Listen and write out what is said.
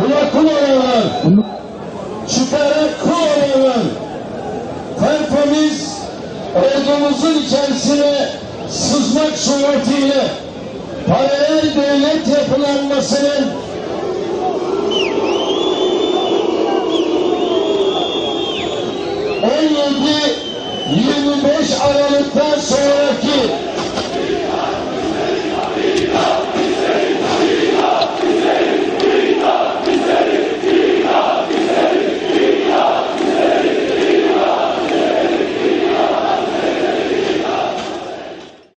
kula kul olanlar, çıkarak kul olanlar, tertemiz ordumuzun içerisine sızmak suretiyle paralel devlet yapılanmasının ...17-25 Aralık'tan sonraki